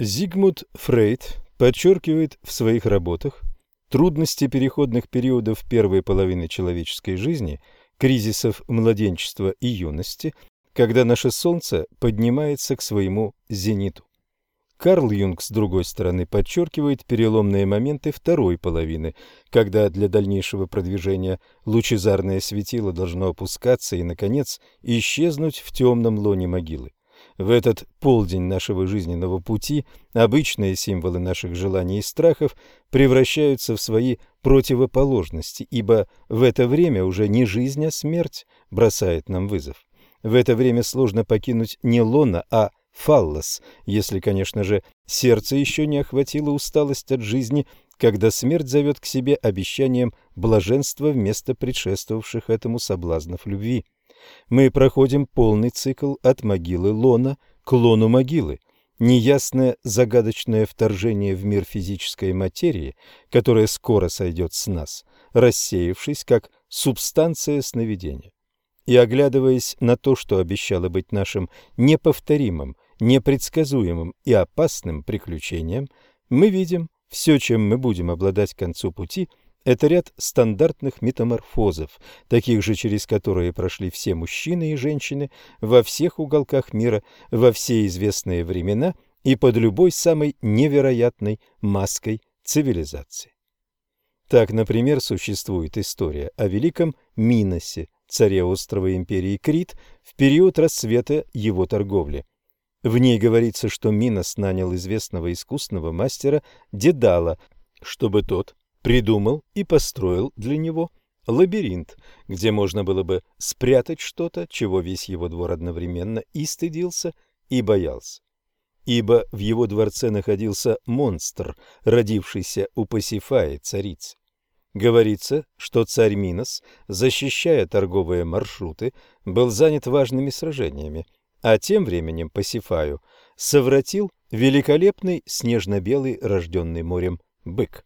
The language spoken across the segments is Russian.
Зигмунд Фрейд подчеркивает в своих работах трудности переходных периодов первой половины человеческой жизни, кризисов младенчества и юности, когда наше Солнце поднимается к своему зениту. Карл Юнг, с другой стороны, подчеркивает переломные моменты второй половины, когда для дальнейшего продвижения лучезарное светило должно опускаться и, наконец, исчезнуть в темном лоне могилы. В этот полдень нашего жизненного пути обычные символы наших желаний и страхов превращаются в свои противоположности, ибо в это время уже не жизнь, а смерть бросает нам вызов. В это время сложно покинуть не лона, а фаллос, если, конечно же, сердце еще не охватило усталость от жизни, когда смерть зовет к себе обещанием блаженства вместо предшествовавших этому соблазнов любви мы проходим полный цикл от могилы лона к лону могилы, неясное загадочное вторжение в мир физической материи, которое скоро сойдет с нас, рассеявшись как субстанция сновидения. И оглядываясь на то, что обещало быть нашим неповторимым, непредсказуемым и опасным приключением, мы видим все, чем мы будем обладать к концу пути – это ряд стандартных метаморфозов, таких же, через которые прошли все мужчины и женщины во всех уголках мира, во все известные времена и под любой самой невероятной маской цивилизации. Так, например, существует история о великом Миносе, царе острова империи Крит, в период расцвета его торговли. В ней говорится, что Минос нанял известного искусного мастера Дедала, чтобы тот придумал и построил для него лабиринт, где можно было бы спрятать что-то, чего весь его двор одновременно и стыдился, и боялся. Ибо в его дворце находился монстр, родившийся у Пасифаи, царицы. Говорится, что царь Минос, защищая торговые маршруты, был занят важными сражениями, а тем временем Пасифаю совратил великолепный снежно-белый, рожденный морем, бык.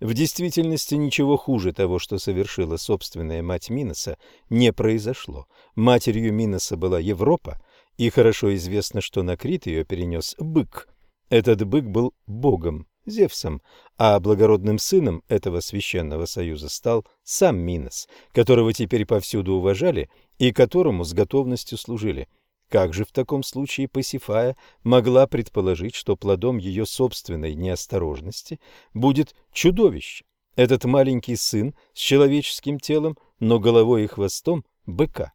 В действительности ничего хуже того, что совершила собственная мать Миноса, не произошло. Матерью Миноса была Европа, и хорошо известно, что на Крит ее перенес бык. Этот бык был богом, Зевсом, а благородным сыном этого священного союза стал сам Минос, которого теперь повсюду уважали и которому с готовностью служили – как же в таком случае Пасифая могла предположить, что плодом ее собственной неосторожности будет чудовище, этот маленький сын с человеческим телом, но головой и хвостом быка?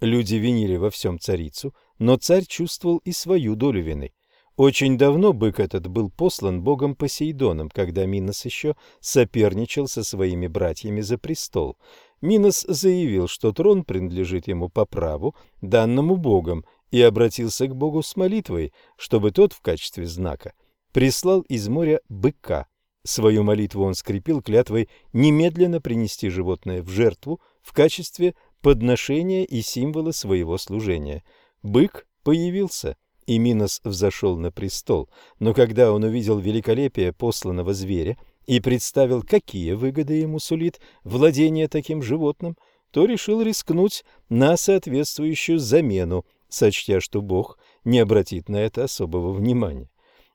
Люди винили во всем царицу, но царь чувствовал и свою долю вины. Очень давно бык этот был послан богом Посейдоном, когда Минос еще соперничал со своими братьями за престол. Минос заявил, что трон принадлежит ему по праву, данному Богом, и обратился к Богу с молитвой, чтобы тот в качестве знака прислал из моря быка. Свою молитву он скрепил клятвой немедленно принести животное в жертву в качестве подношения и символа своего служения. Бык появился, и Минос взошел на престол, но когда он увидел великолепие посланного зверя, и представил, какие выгоды ему сулит владение таким животным, то решил рискнуть на соответствующую замену, сочтя, что Бог не обратит на это особого внимания.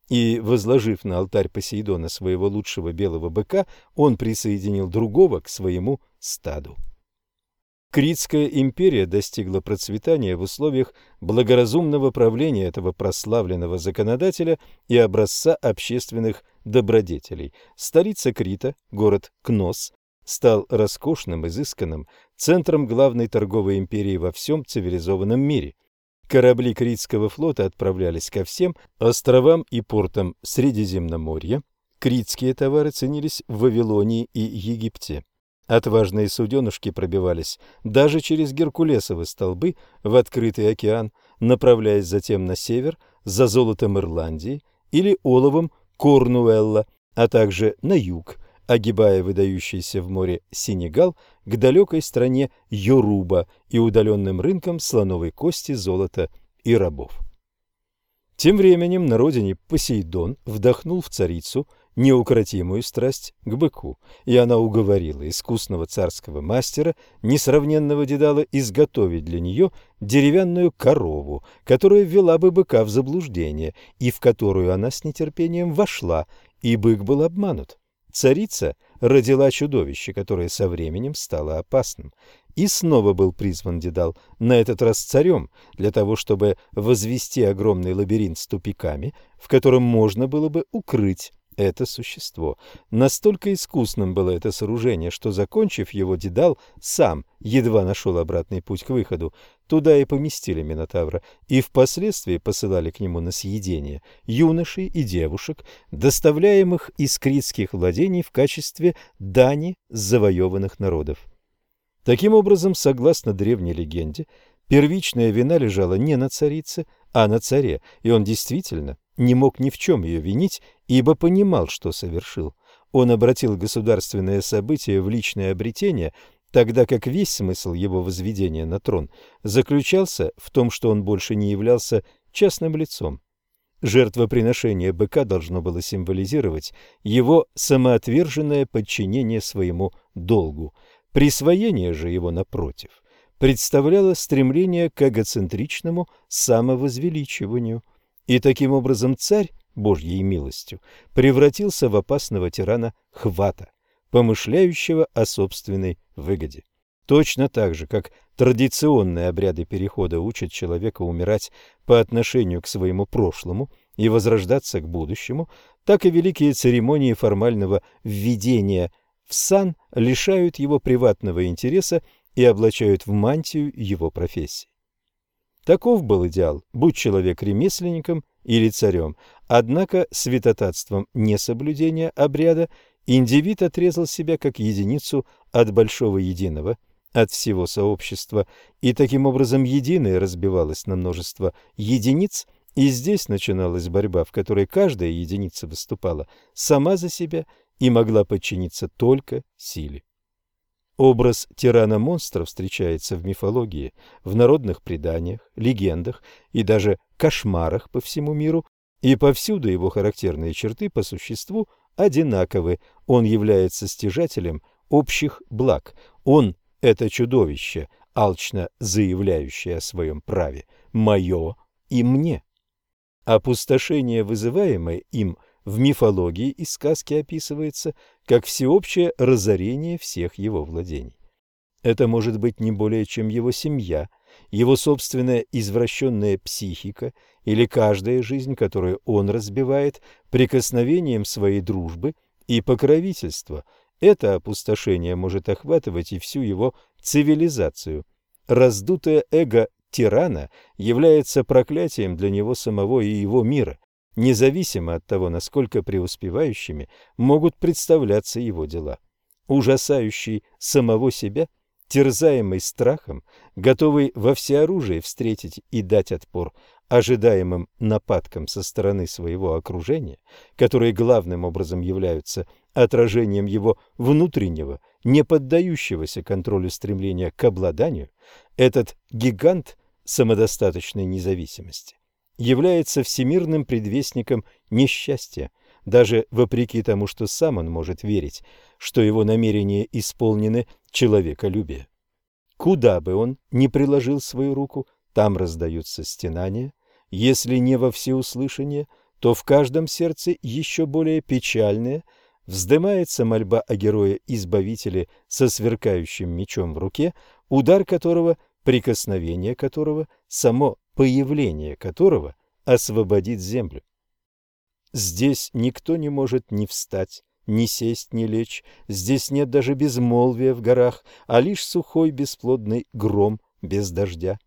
И, возложив на алтарь Посейдона своего лучшего белого быка, он присоединил другого к своему стаду. Критская империя достигла процветания в условиях благоразумного правления этого прославленного законодателя и образца общественных добродетелей. Столица Крита, город Кнос, стал роскошным, изысканным центром главной торговой империи во всем цивилизованном мире. Корабли Критского флота отправлялись ко всем островам и портам Средиземноморья. Критские товары ценились в Вавилонии и Египте. Отважные суденышки пробивались даже через Геркулесовы столбы в открытый океан, направляясь затем на север за золотом Ирландии или оловом Корнуэлла, а также на юг, огибая выдающийся в море Сенегал к далекой стране Йоруба и удаленным рынкам слоновой кости, золота и рабов. Тем временем на родине Посейдон вдохнул в царицу неукротимую страсть к быку, и она уговорила искусного царского мастера, несравненного Дедала, изготовить для нее деревянную корову, которая ввела бы быка в заблуждение, и в которую она с нетерпением вошла, и бык был обманут. Царица родила чудовище, которое со временем стало опасным. И снова был призван Дедал, на этот раз царем, для того, чтобы возвести огромный лабиринт с тупиками, в котором можно было бы укрыть это существо. Настолько искусным было это сооружение, что, закончив его, Дедал сам едва нашел обратный путь к выходу. Туда и поместили Минотавра, и впоследствии посылали к нему на съедение юношей и девушек, доставляемых из критских владений в качестве дани завоеванных народов. Таким образом, согласно древней легенде, первичная вина лежала не на царице, а на царе, и он действительно не мог ни в чем ее винить, ибо понимал, что совершил. Он обратил государственное событие в личное обретение, тогда как весь смысл его возведения на трон заключался в том, что он больше не являлся частным лицом. Жертвоприношение быка должно было символизировать его самоотверженное подчинение своему долгу. Присвоение же его, напротив, представляло стремление к эгоцентричному самовозвеличиванию. И таким образом царь, Божьей милостью, превратился в опасного тирана хвата, помышляющего о собственной выгоде. Точно так же, как традиционные обряды перехода учат человека умирать по отношению к своему прошлому и возрождаться к будущему, так и великие церемонии формального введения в сан лишают его приватного интереса и облачают в мантию его профессии. Таков был идеал, будь человек ремесленником или царем. Однако святотатством несоблюдения обряда индивид отрезал себя как единицу от большого единого, от всего сообщества, и таким образом единое разбивалось на множество единиц, и здесь начиналась борьба, в которой каждая единица выступала сама за себя и могла подчиниться только силе. Образ тирана-монстра встречается в мифологии, в народных преданиях, легендах и даже кошмарах по всему миру, и повсюду его характерные черты по существу одинаковы. Он является стяжателем общих благ. Он – это чудовище, алчно заявляющее о своем праве «моё» и «мне». Опустошение, вызываемое им – в мифологии и сказке описывается как всеобщее разорение всех его владений. Это может быть не более чем его семья, его собственная извращенная психика или каждая жизнь, которую он разбивает прикосновением своей дружбы и покровительства. Это опустошение может охватывать и всю его цивилизацию. Раздутое эго тирана является проклятием для него самого и его мира независимо от того, насколько преуспевающими могут представляться его дела. Ужасающий самого себя, терзаемый страхом, готовый во всеоружии встретить и дать отпор ожидаемым нападкам со стороны своего окружения, которые главным образом являются отражением его внутреннего, не поддающегося контролю стремления к обладанию, этот гигант самодостаточной независимости является всемирным предвестником несчастья, даже вопреки тому, что сам он может верить, что его намерения исполнены человеколюбия. Куда бы он ни приложил свою руку, там раздаются стенания, если не во всеуслышание, то в каждом сердце еще более печальное вздымается мольба о герое-избавителе со сверкающим мечом в руке, удар которого, прикосновение которого, само появление которого освободит землю. Здесь никто не может ни встать, ни сесть, ни лечь, здесь нет даже безмолвия в горах, а лишь сухой бесплодный гром без дождя.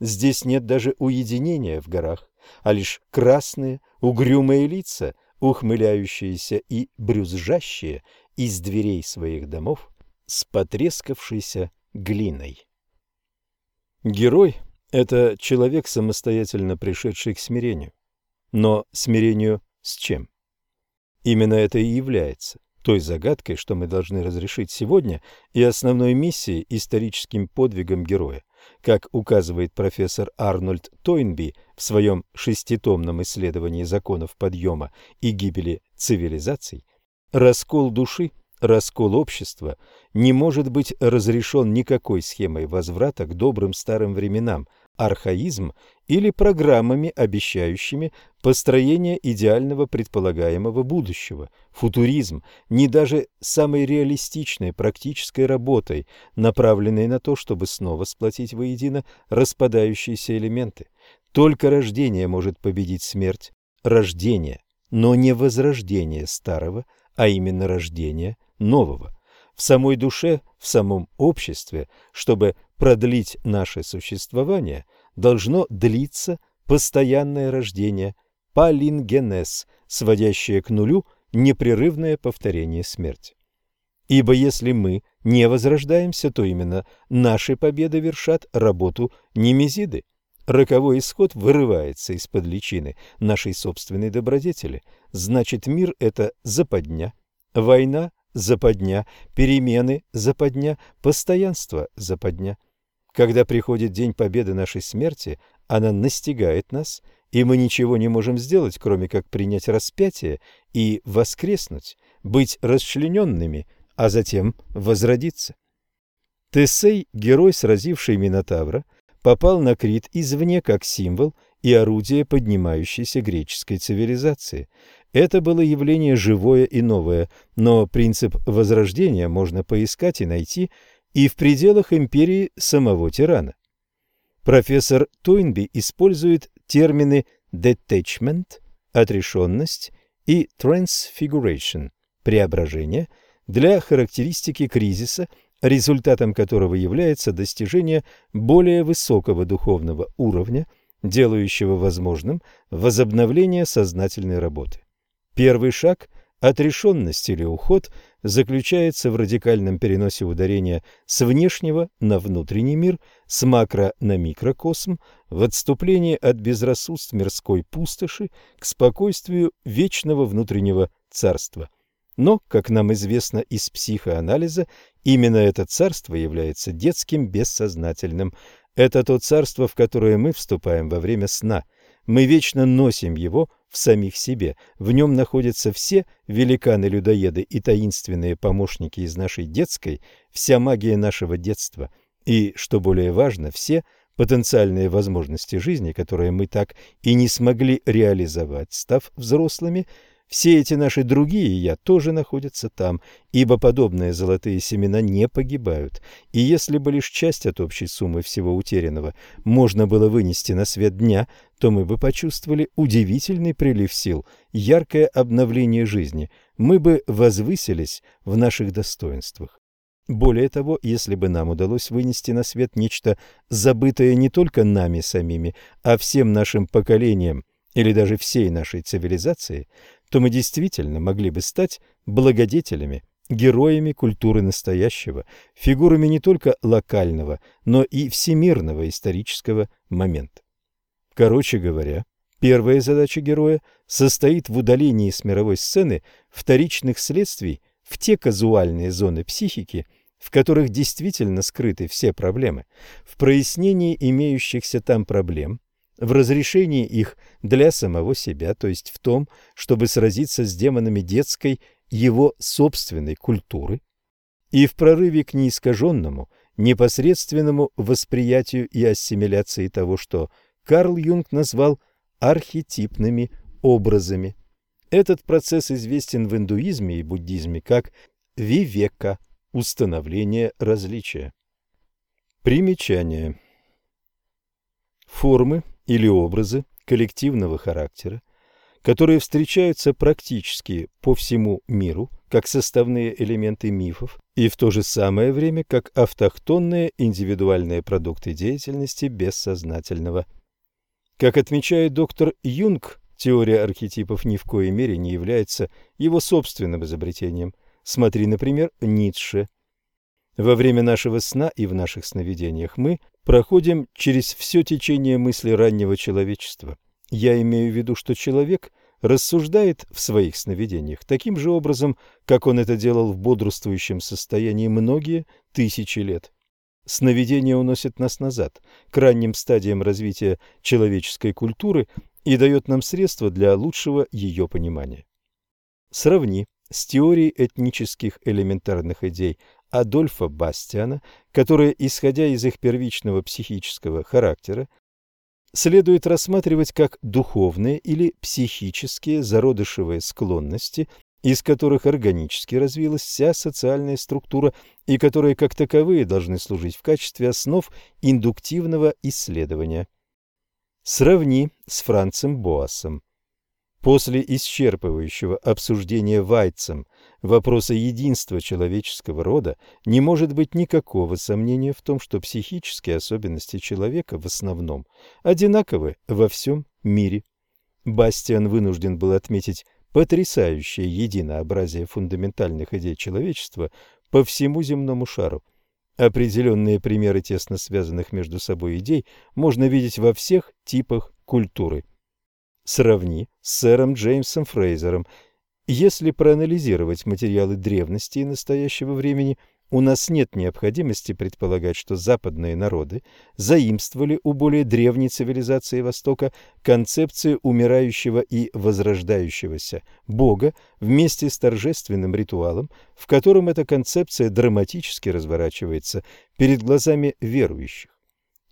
Здесь нет даже уединения в горах, а лишь красные, угрюмые лица, ухмыляющиеся и брюзжащие из дверей своих домов с потрескавшейся глиной. Герой это человек, самостоятельно пришедший к смирению. Но смирению с чем? Именно это и является той загадкой, что мы должны разрешить сегодня, и основной миссией, историческим подвигом героя. Как указывает профессор Арнольд Тойнби в своем шеститомном исследовании законов подъема и гибели цивилизаций, раскол души, раскол общества не может быть разрешен никакой схемой возврата к добрым старым временам – архаизм или программами, обещающими построение идеального предполагаемого будущего, футуризм, не даже самой реалистичной практической работой, направленной на то, чтобы снова сплотить воедино распадающиеся элементы. Только рождение может победить смерть, рождение, но не возрождение старого, а именно рождение нового. В самой душе, в самом обществе, чтобы продлить наше существование, должно длиться постоянное рождение, палингенез, сводящее к нулю непрерывное повторение смерти. Ибо если мы не возрождаемся, то именно наши победы вершат работу Немезиды. Роковой исход вырывается из-под личины нашей собственной добродетели. Значит, мир – это западня, война – западня, перемены – западня, постоянство – западня. Когда приходит день победы нашей смерти, она настигает нас, и мы ничего не можем сделать, кроме как принять распятие и воскреснуть, быть расчлененными, а затем возродиться. Тесей, герой, сразивший Минотавра, попал на Крит извне как символ и орудие поднимающейся греческой цивилизации. Это было явление живое и новое, но принцип возрождения можно поискать и найти и в пределах империи самого тирана. Профессор Тойнби использует термины «detachment» – отрешенность и «transfiguration» – преображение для характеристики кризиса, результатом которого является достижение более высокого духовного уровня, делающего возможным возобновление сознательной работы. Первый шаг – Отрешенность или уход заключается в радикальном переносе ударения с внешнего на внутренний мир, с макро на микрокосм, в отступлении от безрассудств мирской пустоши к спокойствию вечного внутреннего царства. Но, как нам известно из психоанализа, именно это царство является детским бессознательным. Это то царство, в которое мы вступаем во время сна. Мы вечно носим его в самих себе. В нем находятся все великаны-людоеды и таинственные помощники из нашей детской, вся магия нашего детства и, что более важно, все потенциальные возможности жизни, которые мы так и не смогли реализовать, став взрослыми – все эти наши другие «я» тоже находятся там, ибо подобные золотые семена не погибают, и если бы лишь часть от общей суммы всего утерянного можно было вынести на свет дня, то мы бы почувствовали удивительный прилив сил, яркое обновление жизни, мы бы возвысились в наших достоинствах. Более того, если бы нам удалось вынести на свет нечто забытое не только нами самими, а всем нашим поколениям или даже всей нашей цивилизации, то мы действительно могли бы стать благодетелями, героями культуры настоящего, фигурами не только локального, но и всемирного исторического момента. Короче говоря, первая задача героя состоит в удалении с мировой сцены вторичных следствий в те казуальные зоны психики, в которых действительно скрыты все проблемы, в прояснении имеющихся там проблем, в разрешении их для самого себя, то есть в том, чтобы сразиться с демонами детской, его собственной культуры, и в прорыве к неискаженному, непосредственному восприятию и ассимиляции того, что Карл Юнг назвал архетипными образами. Этот процесс известен в индуизме и буддизме как вивека – установление различия. Примечание. Формы или образы коллективного характера, которые встречаются практически по всему миру как составные элементы мифов и в то же самое время как автохтонные индивидуальные продукты деятельности бессознательного. Как отмечает доктор Юнг, теория архетипов ни в коей мере не является его собственным изобретением. Смотри, например, Ницше. Во время нашего сна и в наших сновидениях мы проходим через все течение мысли раннего человечества. Я имею в виду, что человек рассуждает в своих сновидениях таким же образом, как он это делал в бодрствующем состоянии многие тысячи лет. Сновидение уносит нас назад, к ранним стадиям развития человеческой культуры и дает нам средства для лучшего ее понимания. Сравни с теорией этнических элементарных идей Адольфа Бастиана, которые, исходя из их первичного психического характера, следует рассматривать как духовные или психические зародышевые склонности, из которых органически развилась вся социальная структура и которые как таковые должны служить в качестве основ индуктивного исследования. Сравни с Францем Боасом. После исчерпывающего обсуждения Вайцем вопроса единства человеческого рода не может быть никакого сомнения в том, что психические особенности человека в основном одинаковы во всем мире. Бастиан вынужден был отметить потрясающее единообразие фундаментальных идей человечества по всему земному шару. Определенные примеры тесно связанных между собой идей можно видеть во всех типах культуры. Сравни с сэром Джеймсом Фрейзером. Если проанализировать материалы древности и настоящего времени – у нас нет необходимости предполагать, что западные народы заимствовали у более древней цивилизации Востока концепцию умирающего и возрождающегося Бога вместе с торжественным ритуалом, в котором эта концепция драматически разворачивается перед глазами верующих.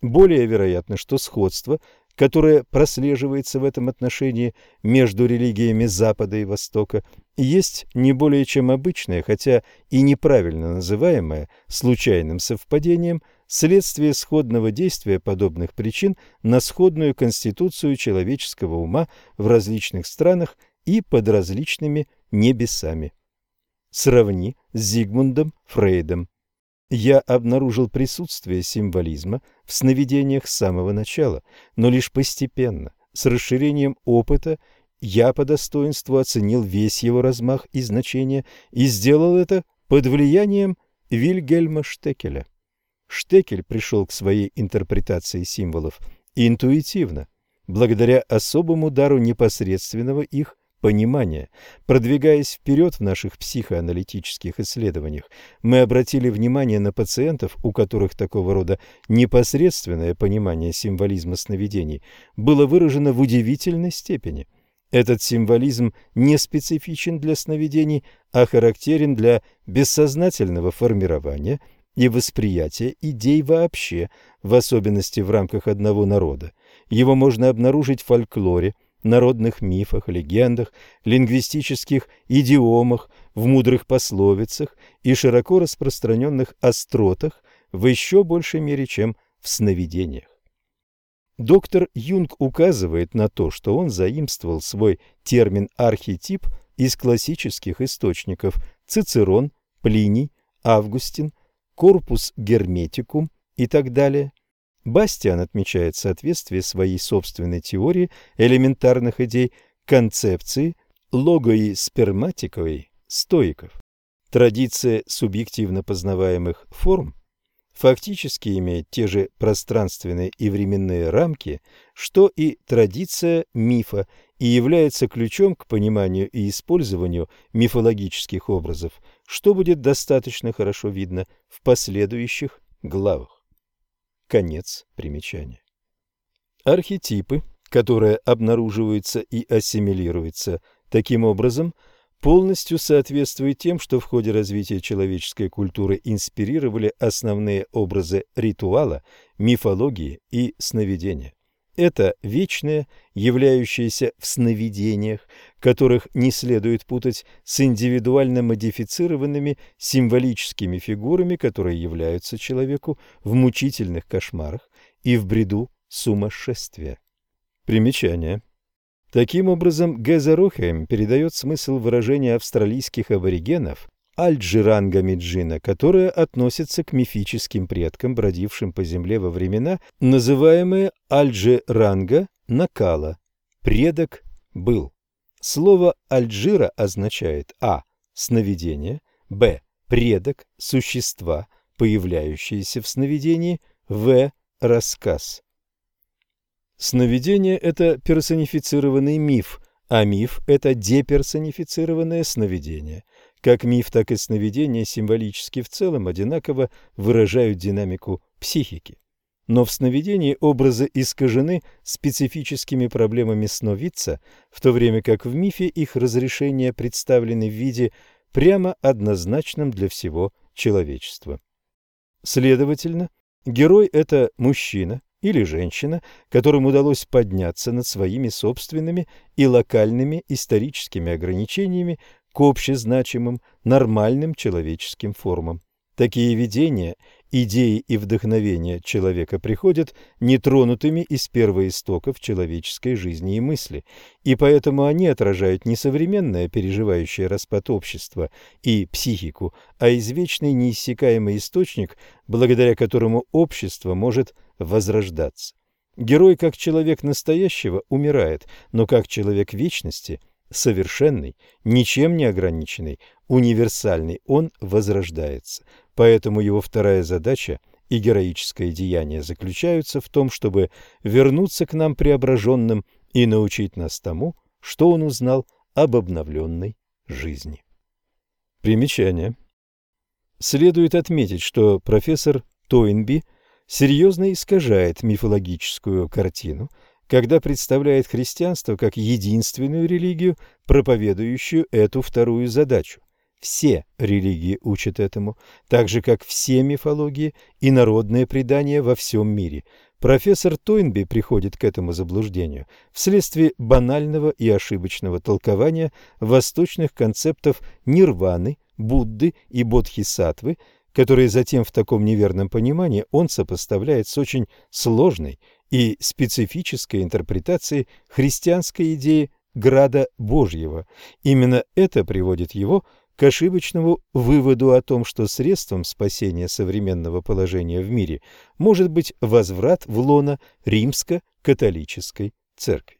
Более вероятно, что сходство которое прослеживается в этом отношении между религиями Запада и Востока, есть не более чем обычное, хотя и неправильно называемое случайным совпадением, следствие сходного действия подобных причин на сходную конституцию человеческого ума в различных странах и под различными небесами. Сравни с Зигмундом Фрейдом. Я обнаружил присутствие символизма в сновидениях с самого начала, но лишь постепенно, с расширением опыта, я по достоинству оценил весь его размах и значение и сделал это под влиянием Вильгельма Штекеля. Штекель пришел к своей интерпретации символов интуитивно, благодаря особому дару непосредственного их понимания. Продвигаясь вперед в наших психоаналитических исследованиях, мы обратили внимание на пациентов, у которых такого рода непосредственное понимание символизма сновидений было выражено в удивительной степени. Этот символизм не специфичен для сновидений, а характерен для бессознательного формирования и восприятия идей вообще, в особенности в рамках одного народа. Его можно обнаружить в фольклоре, народных мифах, легендах, лингвистических идиомах, в мудрых пословицах и широко распространенных остротах в еще большей мере, чем в сновидениях. Доктор Юнг указывает на то, что он заимствовал свой термин «архетип» из классических источников Цицерон, Плиний, Августин, Корпус Герметикум и так далее. Бастиан отмечает соответствие своей собственной теории элементарных идей концепции логои сперматиковой стоиков. Традиция субъективно познаваемых форм фактически имеет те же пространственные и временные рамки, что и традиция мифа и является ключом к пониманию и использованию мифологических образов, что будет достаточно хорошо видно в последующих главах. Конец примечания. Архетипы, которые обнаруживаются и ассимилируются таким образом, полностью соответствуют тем, что в ходе развития человеческой культуры инспирировали основные образы ритуала, мифологии и сновидения. Это вечное, являющееся в сновидениях, которых не следует путать с индивидуально модифицированными символическими фигурами, которые являются человеку в мучительных кошмарах и в бреду сумасшествия. Примечание. Таким образом, Геза Рухейм передает смысл выражения австралийских аборигенов Альджиранга Меджина, которая относится к мифическим предкам, бродившим по земле во времена, называемые Альджиранга Накала. Предок был. Слово Альджира означает а. сновидение, б. предок, существа, появляющиеся в сновидении, в. рассказ. Сновидение – это персонифицированный миф, а миф – это деперсонифицированное сновидение – Как миф, так и сновидения символически в целом одинаково выражают динамику психики. Но в сновидении образы искажены специфическими проблемами сновидца, в то время как в мифе их разрешения представлены в виде прямо однозначном для всего человечества. Следовательно, герой – это мужчина или женщина, которым удалось подняться над своими собственными и локальными историческими ограничениями к общезначимым, нормальным человеческим формам. Такие видения, идеи и вдохновения человека приходят нетронутыми из первоистоков человеческой жизни и мысли, и поэтому они отражают не современное переживающее распад общества и психику, а извечный неиссякаемый источник, благодаря которому общество может возрождаться. Герой, как человек настоящего, умирает, но как человек вечности – совершенный, ничем не ограниченный, универсальный, он возрождается. Поэтому его вторая задача и героическое деяние заключаются в том, чтобы вернуться к нам преображенным и научить нас тому, что он узнал об обновленной жизни. Примечание. Следует отметить, что профессор Тойнби серьезно искажает мифологическую картину – когда представляет христианство как единственную религию, проповедующую эту вторую задачу. Все религии учат этому, так же как все мифологии и народные предания во всем мире. Профессор Тойнби приходит к этому заблуждению вследствие банального и ошибочного толкования восточных концептов нирваны, Будды и Бодхисаттвы, которые затем в таком неверном понимании он сопоставляет с очень сложной и специфической интерпретации христианской идеи града Божьего. Именно это приводит его к ошибочному выводу о том, что средством спасения современного положения в мире может быть возврат в лоно римско-католической церкви.